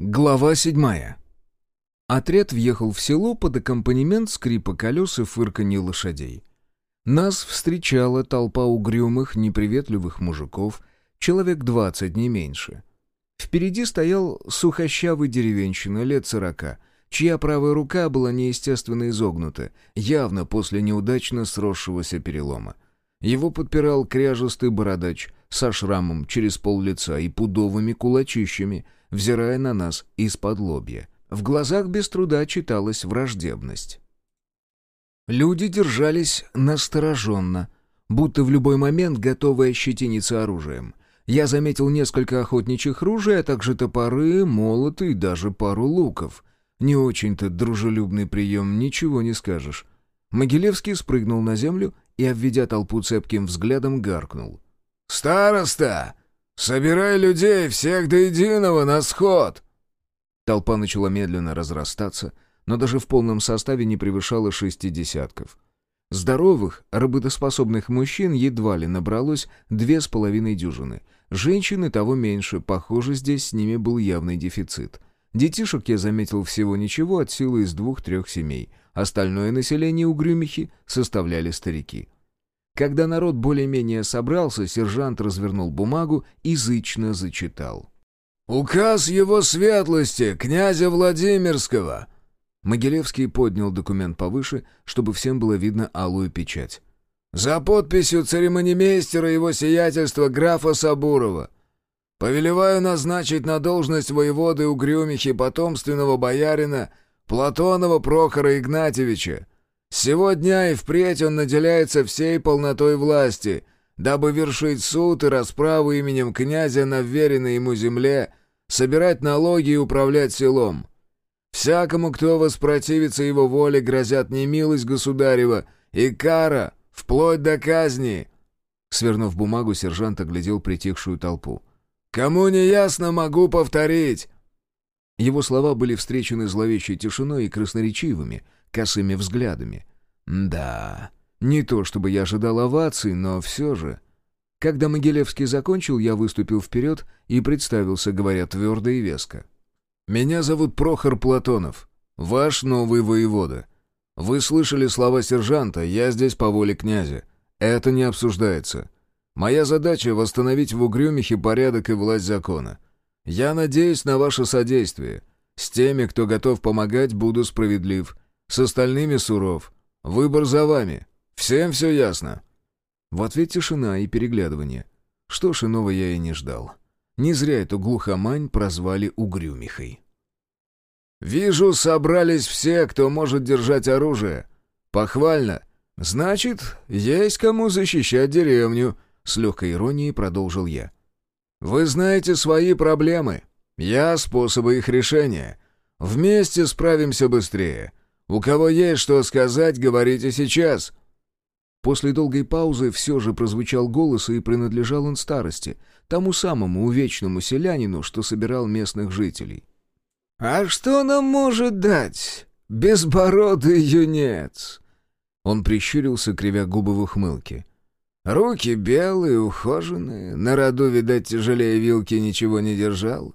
Глава седьмая. Отряд въехал в село под аккомпанемент скрипа колес и фырканье лошадей. Нас встречала толпа угрюмых, неприветливых мужиков, человек двадцать, не меньше. Впереди стоял сухощавый деревенщина лет сорока, чья правая рука была неестественно изогнута, явно после неудачно сросшегося перелома. Его подпирал кряжестый бородач со шрамом через пол лица и пудовыми кулачищами, взирая на нас из-под лобья. В глазах без труда читалась враждебность. Люди держались настороженно, будто в любой момент готовые ощетиниться оружием. Я заметил несколько охотничьих ружей, а также топоры, молоты и даже пару луков. Не очень-то дружелюбный прием, ничего не скажешь. Могилевский спрыгнул на землю и, обведя толпу цепким взглядом, гаркнул. «Староста! Собирай людей всех до единого на сход!» Толпа начала медленно разрастаться, но даже в полном составе не превышала шести десятков. Здоровых, работоспособных мужчин едва ли набралось две с половиной дюжины. Женщины того меньше, похоже, здесь с ними был явный дефицит. Детишек я заметил всего ничего от силы из двух-трех семей. Остальное население Угрюмихи составляли старики. Когда народ более-менее собрался, сержант развернул бумагу и зычно зачитал. «Указ его светлости, князя Владимирского!» Могилевский поднял документ повыше, чтобы всем было видно алую печать. «За подписью церемонимейстера его сиятельства графа Сабурова. Повелеваю назначить на должность воеводы Угрюмихи потомственного боярина Платонова Прохора Игнатьевича. С сего дня и впредь он наделяется всей полнотой власти, дабы вершить суд и расправу именем князя на вверенной ему земле, собирать налоги и управлять селом. Всякому, кто воспротивится его воле, грозят немилость государева и кара, вплоть до казни». Свернув бумагу, сержант оглядел притихшую толпу. «Кому не ясно, могу повторить. Его слова были встречены зловещей тишиной и красноречивыми, косыми взглядами. Да, не то чтобы я ожидал оваций, но все же... Когда Могилевский закончил, я выступил вперед и представился, говоря твердо и веско. «Меня зовут Прохор Платонов, ваш новый воевода. Вы слышали слова сержанта, я здесь по воле князя. Это не обсуждается. Моя задача — восстановить в Угрюмихе порядок и власть закона. Я надеюсь на ваше содействие. С теми, кто готов помогать, буду справедлив. С остальными суров. Выбор за вами. Всем все ясно?» В ответ тишина и переглядывание. Что ж, иного я и не ждал. Не зря эту глухомань прозвали Угрюмихой. «Вижу, собрались все, кто может держать оружие. Похвально. Значит, есть кому защищать деревню», — с легкой иронией продолжил я. Вы знаете свои проблемы. Я способы их решения. Вместе справимся быстрее. У кого есть что сказать, говорите сейчас». После долгой паузы все же прозвучал голос, и принадлежал он старости, тому самому увечному селянину, что собирал местных жителей. «А что нам может дать безбородый юнец?» Он прищурился, кривя губы в ухмылке. Руки белые, ухоженные, на роду, видать, тяжелее вилки ничего не держал.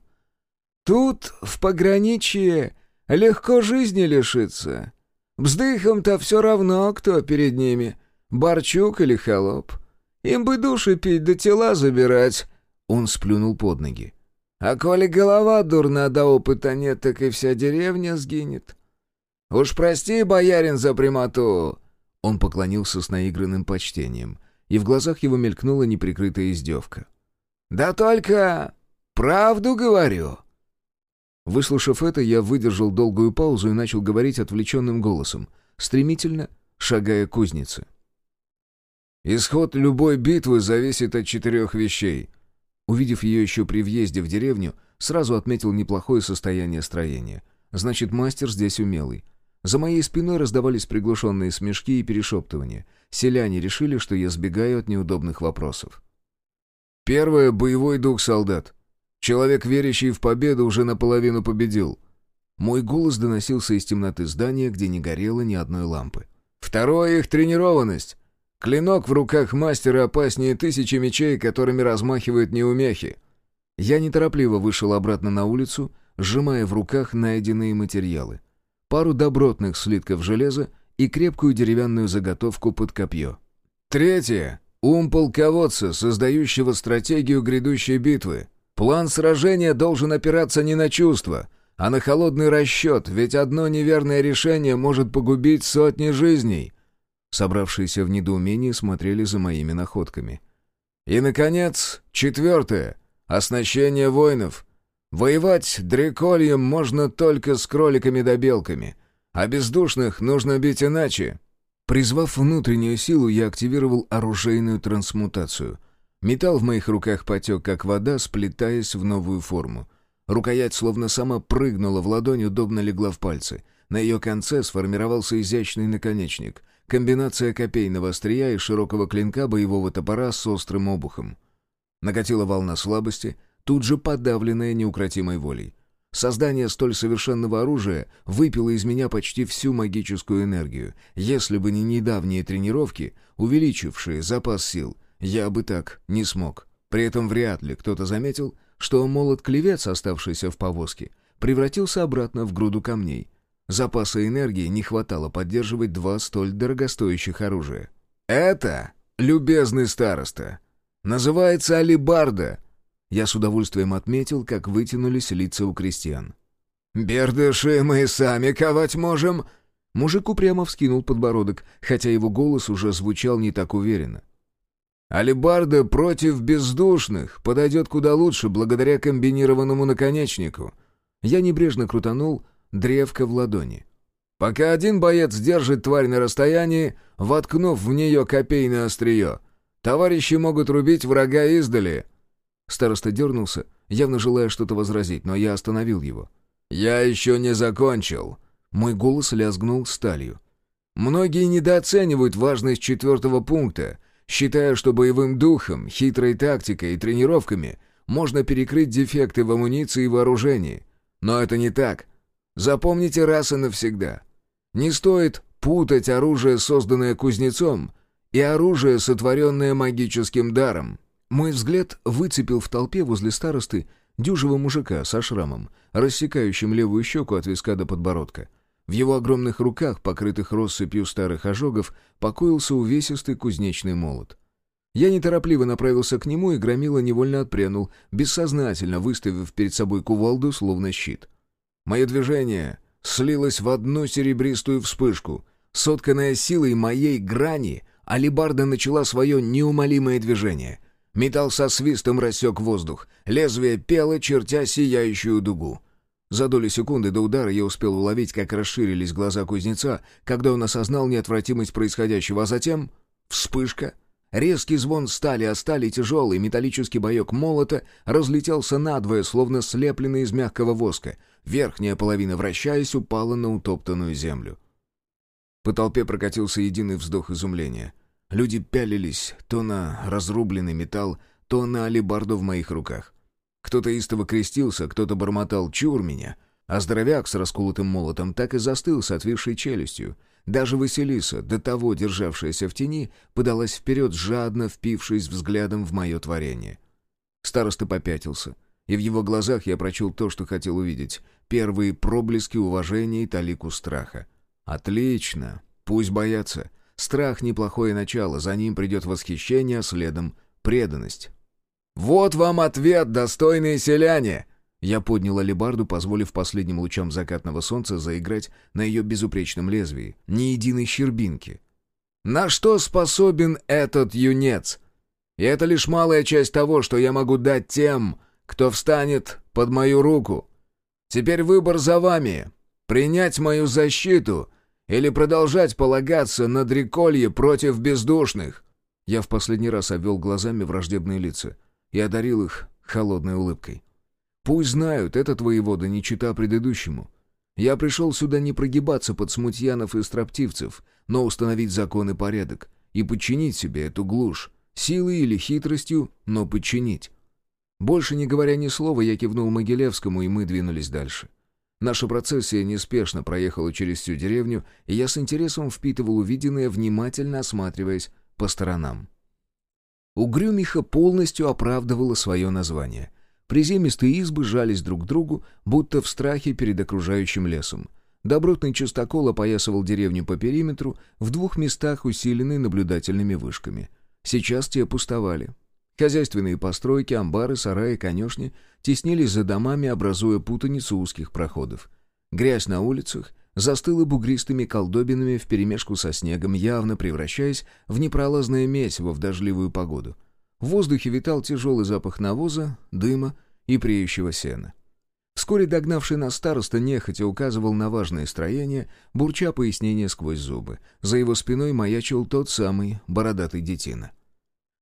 Тут, в пограничье, легко жизни лишиться. Бздыхам-то все равно, кто перед ними, Борчук или Холоп. Им бы души пить да тела забирать. Он сплюнул под ноги. А коли голова дурна, да опыта нет, так и вся деревня сгинет. Уж прости, боярин, за прямоту. Он поклонился с наигранным почтением и в глазах его мелькнула неприкрытая издевка. «Да только правду говорю!» Выслушав это, я выдержал долгую паузу и начал говорить отвлеченным голосом, стремительно шагая к кузнице. «Исход любой битвы зависит от четырех вещей». Увидев ее еще при въезде в деревню, сразу отметил неплохое состояние строения. Значит, мастер здесь умелый. За моей спиной раздавались приглушенные смешки и перешептывания. Селяне решили, что я сбегаю от неудобных вопросов. «Первое — боевой дух солдат. Человек, верящий в победу, уже наполовину победил». Мой голос доносился из темноты здания, где не горело ни одной лампы. «Второе — их тренированность. Клинок в руках мастера опаснее тысячи мечей, которыми размахивают неумехи». Я неторопливо вышел обратно на улицу, сжимая в руках найденные материалы. Пару добротных слитков железа и крепкую деревянную заготовку под копье. Третье. Ум полководца, создающего стратегию грядущей битвы. План сражения должен опираться не на чувства, а на холодный расчет, ведь одно неверное решение может погубить сотни жизней. Собравшиеся в недоумении смотрели за моими находками. И, наконец, четвертое. Оснащение воинов. Воевать дрекольем можно только с кроликами да белками, а бездушных нужно бить иначе. Призвав внутреннюю силу, я активировал оружейную трансмутацию. Металл в моих руках потек, как вода, сплетаясь в новую форму. Рукоять словно сама прыгнула в ладонь, удобно легла в пальцы. На ее конце сформировался изящный наконечник. Комбинация копейного острия и широкого клинка боевого топора с острым обухом. Накатила волна слабости, тут же подавленная неукротимой волей. Создание столь совершенного оружия выпило из меня почти всю магическую энергию. Если бы не недавние тренировки, увеличившие запас сил, я бы так не смог. При этом вряд ли кто-то заметил, что молот-клевец, оставшийся в повозке, превратился обратно в груду камней. Запаса энергии не хватало поддерживать два столь дорогостоящих оружия. «Это, любезный староста, называется алибарда», я с удовольствием отметил, как вытянулись лица у крестьян. «Бердыши мы сами ковать можем!» Мужик упрямо вскинул подбородок, хотя его голос уже звучал не так уверенно. «Алибарда против бездушных подойдет куда лучше благодаря комбинированному наконечнику». Я небрежно крутанул древко в ладони. «Пока один боец держит тварь на расстоянии, воткнув в нее копейное острие, товарищи могут рубить врага издали, Староста дернулся, явно желая что-то возразить, но я остановил его. «Я еще не закончил!» Мой голос лязгнул сталью. «Многие недооценивают важность четвертого пункта, считая, что боевым духом, хитрой тактикой и тренировками можно перекрыть дефекты в амуниции и вооружении. Но это не так. Запомните раз и навсегда. Не стоит путать оружие, созданное кузнецом, и оружие, сотворенное магическим даром. Мой взгляд выцепил в толпе возле старосты дюжего мужика со шрамом, рассекающим левую щеку от виска до подбородка. В его огромных руках, покрытых россыпью старых ожогов, покоился увесистый кузнечный молот. Я неторопливо направился к нему, и громила невольно отпрянул, бессознательно выставив перед собой кувалду, словно щит. Мое движение слилось в одну серебристую вспышку. Сотканная силой моей грани, алибарда начала свое неумолимое движение. Металл со свистом рассек воздух. Лезвие пело, чертя сияющую дугу. За доли секунды до удара я успел уловить, как расширились глаза кузнеца, когда он осознал неотвратимость происходящего, а затем — вспышка. Резкий звон стали, а стали тяжелый металлический боек молота разлетелся надвое, словно слепленный из мягкого воска. Верхняя половина, вращаясь, упала на утоптанную землю. По толпе прокатился единый вздох изумления — Люди пялились то на разрубленный металл, то на алебарду в моих руках. Кто-то истово крестился, кто-то бормотал «чур меня», а здоровяк с расколотым молотом так и застыл с отвисшей челюстью. Даже Василиса, до того державшаяся в тени, подалась вперед, жадно впившись взглядом в мое творение. Староста попятился, и в его глазах я прочел то, что хотел увидеть. Первые проблески уважения и талику страха. «Отлично! Пусть боятся!» Страх — неплохое начало, за ним придет восхищение, а следом — преданность. «Вот вам ответ, достойные селяне!» Я поднял алебарду, позволив последним лучам закатного солнца заиграть на ее безупречном лезвии. Ни единой щербинки. «На что способен этот юнец? И это лишь малая часть того, что я могу дать тем, кто встанет под мою руку. Теперь выбор за вами. Принять мою защиту или продолжать полагаться на дреколье против бездушных?» Я в последний раз обвел глазами враждебные лица и одарил их холодной улыбкой. «Пусть знают, этот воевода не чита предыдущему. Я пришел сюда не прогибаться под смутьянов и строптивцев, но установить закон и порядок и подчинить себе эту глушь, силой или хитростью, но подчинить». Больше не говоря ни слова, я кивнул Могилевскому, и мы двинулись дальше. Наша процессия неспешно проехала через всю деревню, и я с интересом впитывал увиденное, внимательно осматриваясь по сторонам. Угрюмиха полностью оправдывала свое название. Приземистые избы жались друг к другу, будто в страхе перед окружающим лесом. Добротный частокол опоясывал деревню по периметру, в двух местах усиленный наблюдательными вышками. Сейчас те пустовали. Хозяйственные постройки, амбары, сараи, конюшни теснились за домами, образуя путаницу узких проходов. Грязь на улицах застыла бугристыми колдобинами вперемешку со снегом, явно превращаясь в непролазное месиво в дождливую погоду. В воздухе витал тяжелый запах навоза, дыма и преющего сена. Вскоре догнавший нас староста нехотя указывал на важное строение, бурча пояснение сквозь зубы. За его спиной маячил тот самый бородатый детина.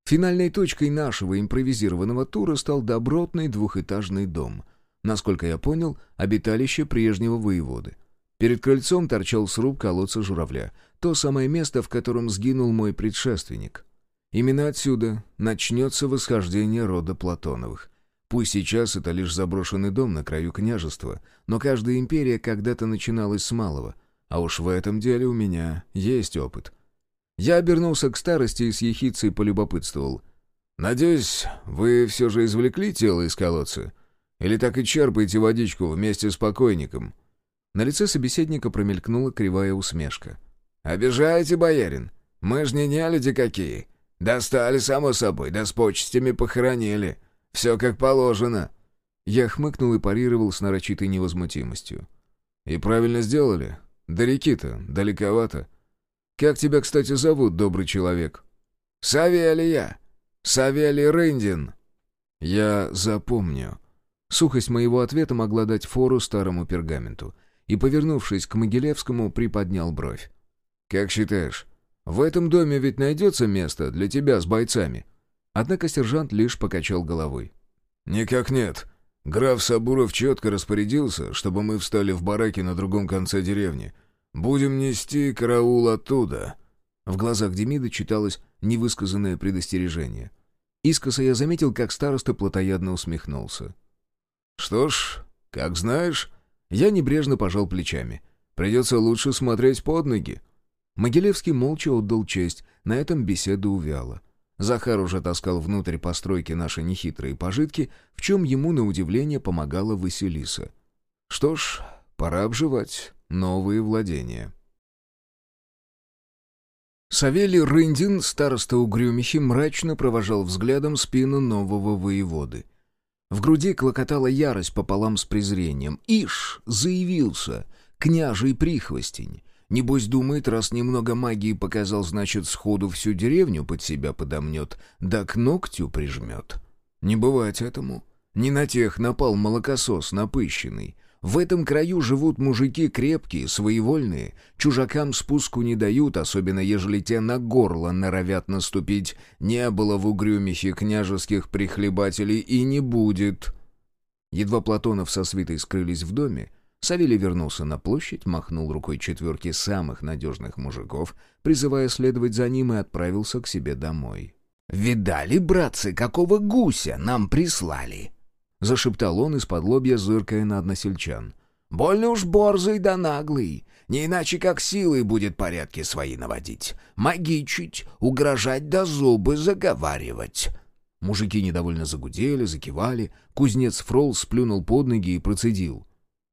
Финальной точкой нашего импровизированного тура стал добротный двухэтажный дом. Насколько я понял, обиталище прежнего воеводы. Перед крыльцом торчал сруб колодца журавля, то самое место, в котором сгинул мой предшественник. Именно отсюда начнется восхождение рода Платоновых. Пусть сейчас это лишь заброшенный дом на краю княжества, но каждая империя когда-то начиналась с малого, а уж в этом деле у меня есть опыт. Я обернулся к старости и с ехицей полюбопытствовал. «Надеюсь, вы все же извлекли тело из колодца? Или так и черпаете водичку вместе с покойником?» На лице собеседника промелькнула кривая усмешка. «Обижаете, боярин? Мы ж не нелюди какие. Достали, само собой, да с почестями похоронили. Все как положено». Я хмыкнул и парировал с нарочитой невозмутимостью. «И правильно сделали. До реки-то далековато. Как тебя, кстати, зовут, добрый человек?» «Савелия. Савелий Рындин». «Я запомню». Сухость моего ответа могла дать фору старому пергаменту. И, повернувшись к Могилевскому, приподнял бровь. «Как считаешь, в этом доме ведь найдется место для тебя с бойцами?» Однако сержант лишь покачал головой. «Никак нет. Граф Сабуров четко распорядился, чтобы мы встали в бараке на другом конце деревни. Будем нести караул оттуда». В глазах Демида читалось невысказанное предостережение. Искоса я заметил, как староста плотоядно усмехнулся. «Что ж, как знаешь...» Я небрежно пожал плечами. «Придется лучше смотреть под ноги». Могилевский молча отдал честь, на этом беседа увяла. Захар уже таскал внутрь постройки наши нехитрые пожитки, в чем ему, на удивление, помогала Василиса. Что ж, пора обживать новые владения. Савелий Рындин, староста Угрюмихи, мрачно провожал взглядом спину нового воеводы. В груди клокотала ярость пополам с презрением. «Ишь!» — заявился, княжий прихвостень. Небось думает, раз немного магии показал, значит, сходу всю деревню под себя подомнет, да к ногтю прижмет. Не бывать этому. Не на тех напал молокосос напыщенный. В этом краю живут мужики крепкие, своевольные, чужакам спуску не дают, особенно ежели те на горло норовят наступить. Не было в угрюмихе княжеских прихлебателей и не будет. Едва Платонов со свитой скрылись в доме, Савелий вернулся на площадь, махнул рукой четверки самых надежных мужиков, призывая следовать за ним, и отправился к себе домой. «Видали, братцы, какого гуся нам прислали?» — зашептал он из-под лобья, зыркая на односельчан. «Больно уж борзый да наглый. Не иначе как силой будет порядки свои наводить. Магичить, угрожать да зубы заговаривать». Мужики недовольно загудели, закивали. Кузнец Фрол сплюнул под ноги и процедил.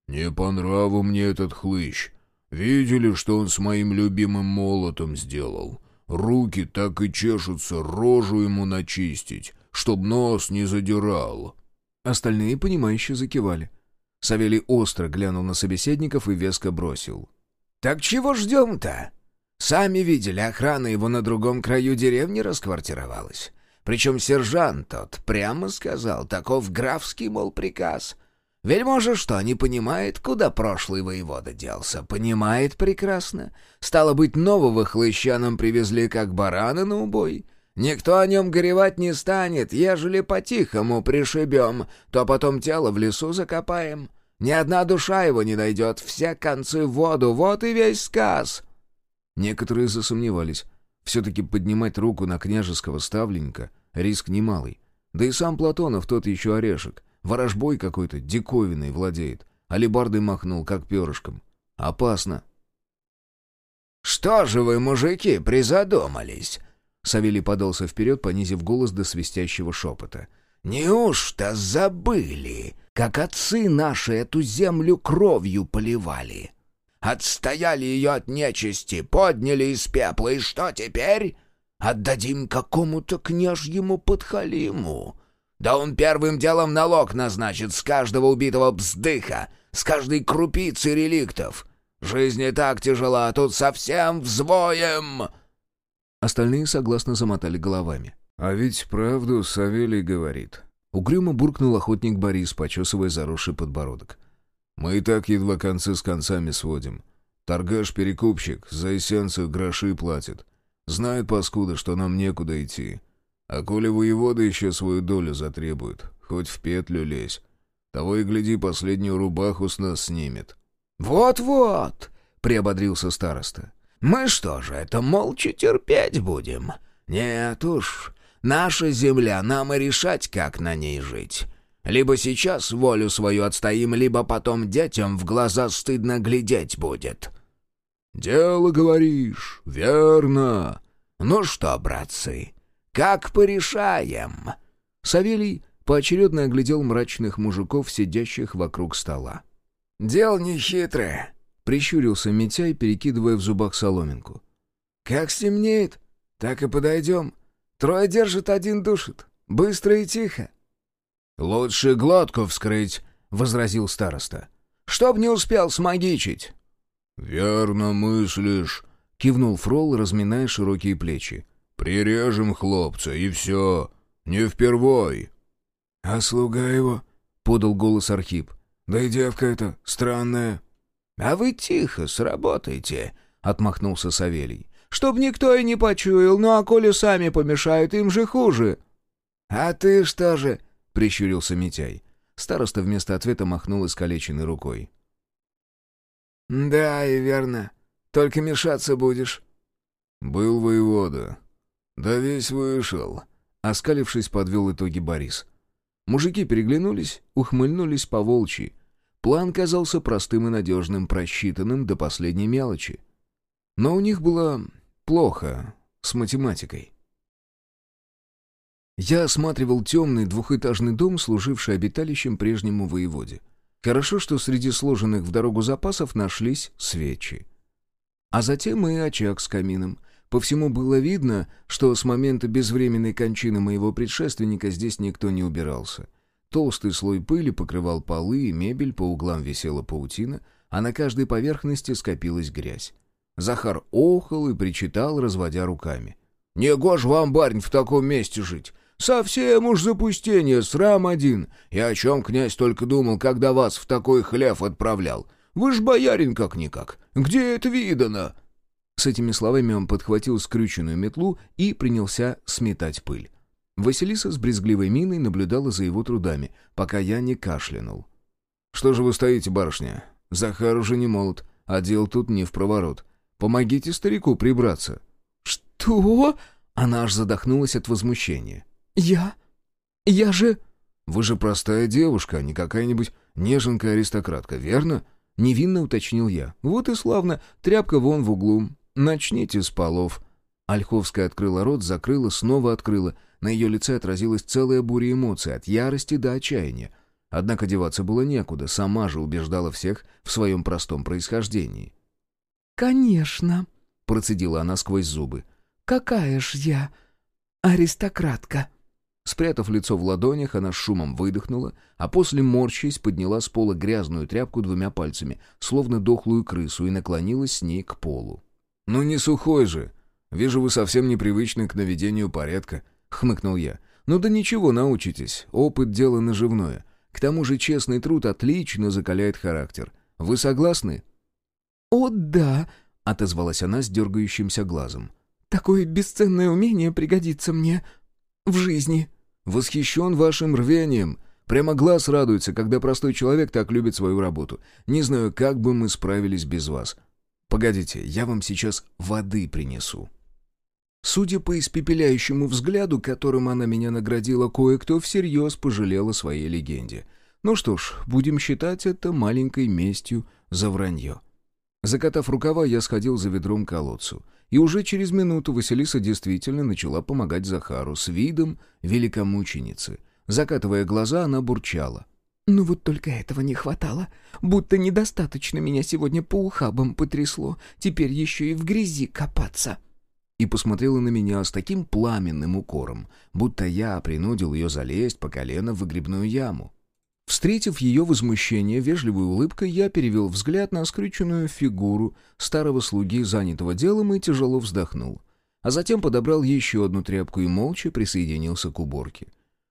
«Не по нраву мне этот хлыщ. Видели, что он с моим любимым молотом сделал? Руки так и чешутся рожу ему начистить, чтоб нос не задирал». Остальные, понимающе закивали. Савелий остро глянул на собеседников и веско бросил. «Так чего ждем-то? Сами видели, охрана его на другом краю деревни расквартировалась. Причем сержант тот прямо сказал, таков графский, мол, приказ — Вельможа что, не понимает, куда прошлый воевода делся? Понимает прекрасно. Стало быть, нового хлыща нам привезли как барана на убой. Никто о нем горевать не станет, ежели по-тихому пришибем, то потом тело в лесу закопаем. Ни одна душа его не найдет, все концы в воду, вот и весь сказ». Некоторые засомневались. Все-таки поднимать руку на княжеского ставленника — риск немалый. Да и сам Платонов тот еще орешек. Ворожбой какой-то диковиной владеет. Алибардой махнул, как перышком. Опасно. «Что же вы, мужики, призадумались?» Савелий подался вперед, понизив голос до свистящего шепота. Неужто забыли, как отцы наши эту землю кровью поливали? Отстояли ее от нечисти, подняли из пепла, и что теперь? Отдадим какому-то княжьему подхалиму. Да он первым делом налог назначит с каждого убитого бздыха, с каждой крупицы реликтов. Жизнь и так тяжела, а тут совсем взвоем!» Остальные согласно замотали головами. «А ведь правду Савелий говорит». Угрюмо буркнул охотник Борис, почесывая заросший подбородок. «Мы и так едва концы с концами сводим. Торгаш-перекупщик за эссенцию гроши платит. Знает, паскуда, что нам некуда идти. А коли воевода еще свою долю затребует, хоть в петлю лезь. Того и гляди, последнюю рубаху с нас снимет». «Вот-вот!» — приободрился староста. «Мы что же, это молча терпеть будем? Нет уж, наша земля, нам и решать, как на ней жить. Либо сейчас волю свою отстоим, либо потом детям в глаза стыдно глядеть будет». «Дело, говоришь, верно». «Ну что, братцы, как порешаем?» Савелий поочередно оглядел мрачных мужиков, сидящих вокруг стола. «Дело нехитрое», — прищурился Митяй, перекидывая в зубах соломинку. «Как стемнеет, так и подойдем. Трое держит, один душит. Быстро и тихо». «Лучше глотку вскрыть», — возразил староста. «Чтоб не успел смогичить». «Верно мыслишь», — кивнул Фрол, разминая широкие плечи. «Прирежем хлопца, и все. Не впервой». «А слуга его?» — подал голос Архип. «Да и девка эта странная». «А вы тихо сработайте», — отмахнулся Савелий. «Чтоб никто и не почуял, ну а коли сами помешают, им же хуже». «А ты что же?» — прищурился Митяй. Староста вместо ответа махнул искалеченной рукой. «Да, и верно. Только мешаться будешь». «Был воевода. Да весь вышел», — оскалившись, подвел итоги Борис. Мужики переглянулись, ухмыльнулись по волчьи. План казался простым и надежным, просчитанным до последней мелочи. Но у них было плохо с математикой. Я осматривал темный двухэтажный дом, служивший обиталищем прежнему воеводе. Хорошо, что среди сложенных в дорогу запасов нашлись свечи. А затем и очаг с камином. По всему было видно, что с момента безвременной кончины моего предшественника здесь никто не убирался. Толстый слой пыли покрывал полы, и мебель, по углам висела паутина, а на каждой поверхности скопилась грязь. Захар охал и причитал, разводя руками. «Не гож вам, барин, в таком месте жить! Совсем уж запустение, срам один. И о чем князь только думал, когда вас в такой хлев отправлял? Вы ж боярин как-никак. Где это видано?» С этими словами он подхватил скрюченную метлу и принялся сметать пыль. Василиса с брезгливой миной наблюдала за его трудами, пока я не кашлянул. «Что же вы стоите, барышня? Захар уже не молод, а дел тут не в проворот. Помогите старику прибраться». «Что?» Она аж задохнулась от возмущения. «Я? Я же...» «Вы же простая девушка, а не какая-нибудь неженка-аристократка, верно?» Невинно уточнил я. «Вот и славно. Тряпка вон в углу. Начните с полов». Ольховская открыла рот, закрыла, снова открыла. На ее лице отразилась целая буря эмоций, от ярости до отчаяния. Однако деваться было некуда, сама же убеждала всех в своем простом происхождении. «Конечно», — процедила она сквозь зубы. «Какая ж я аристократка!» Спрятав лицо в ладонях, она с шумом выдохнула, а после, морщись, подняла с пола грязную тряпку двумя пальцами, словно дохлую крысу, и наклонилась с ней к полу. «Ну не сухой же! Вижу, вы совсем непривычны к наведению порядка», — хмыкнул я. «Ну да ничего, научитесь. Опыт — дело наживное. К тому же честный труд отлично закаляет характер. Вы согласны?» «О, да!» — отозвалась она с дергающимся глазом. «Такое бесценное умение пригодится мне в жизни». Восхищен вашим рвением. Прямо глаз радуется, когда простой человек так любит свою работу. Не знаю, как бы мы справились без вас. Погодите, я вам сейчас воды принесу». Судя по испепеляющему взгляду, которым она меня наградила, кое-кто всерьез пожалел о своей легенде. Ну что ж, будем считать это маленькой местью за вранье. Закатав рукава, я сходил за ведром к колодцу. И уже через минуту Василиса действительно начала помогать Захару с видом великомученицы. Закатывая глаза, она бурчала. «Ну вот только этого не хватало. Будто недостаточно меня сегодня по ухабам потрясло. Теперь еще и в грязи копаться». И посмотрела на меня с таким пламенным укором, будто я принудил ее залезть по колено в выгребную яму. Встретив ее возмущение вежливой улыбкой, я перевел взгляд на скрюченную фигуру старого слуги, занятого делом, и тяжело вздохнул. А затем подобрал еще одну тряпку и молча присоединился к уборке.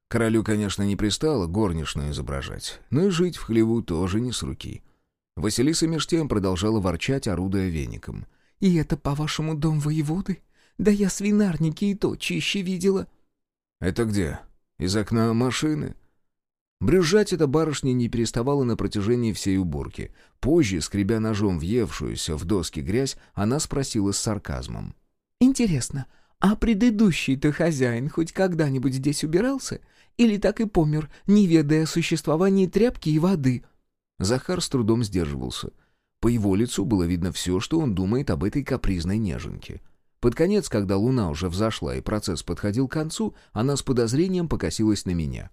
Королю, конечно, не пристало горничную изображать, но и жить в хлеву тоже не с руки. Василиса меж тем продолжала ворчать, орудуя веником. «И это, по-вашему, дом воеводы? Да я свинарники и то чище видела». «Это где? Из окна машины?» Брюзжать эта барышня не переставала на протяжении всей уборки. Позже, скребя ножом въевшуюся в доски грязь, она спросила с сарказмом. «Интересно, а предыдущий-то хозяин хоть когда-нибудь здесь убирался? Или так и помер, не ведая о существовании тряпки и воды?» Захар с трудом сдерживался. По его лицу было видно все, что он думает об этой капризной неженке. Под конец, когда луна уже взошла и процесс подходил к концу, она с подозрением покосилась на меня.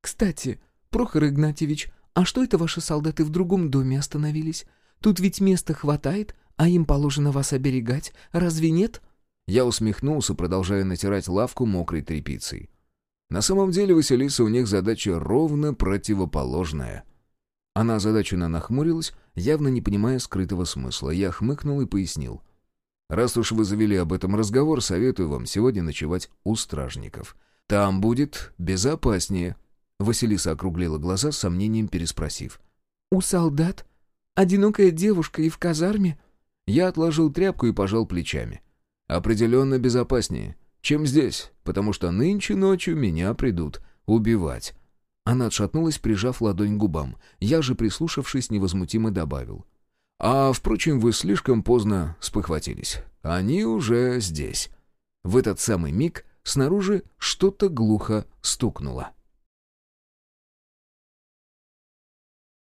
«Кстати, Прохор Игнатьевич, а что это ваши солдаты в другом доме остановились? Тут ведь места хватает, а им положено вас оберегать, разве нет?» Я усмехнулся, продолжая натирать лавку мокрой тряпицей. На самом деле, Василиса, у них задача ровно противоположная. Она озадаченно нахмурилась, явно не понимая скрытого смысла. Я хмыкнул и пояснил. «Раз уж вы завели об этом разговор, советую вам сегодня ночевать у стражников. Там будет безопаснее». Василиса округлила глаза с сомнением переспросив. «У солдат? Одинокая девушка и в казарме?» Я отложил тряпку и пожал плечами. «Определенно безопаснее чем здесь, потому что нынче ночью меня придут убивать». Она отшатнулась, прижав ладонь к губам. Я же, прислушавшись, невозмутимо добавил. «А, впрочем, вы слишком поздно спохватились. Они уже здесь». В этот самый миг снаружи что-то глухо стукнуло.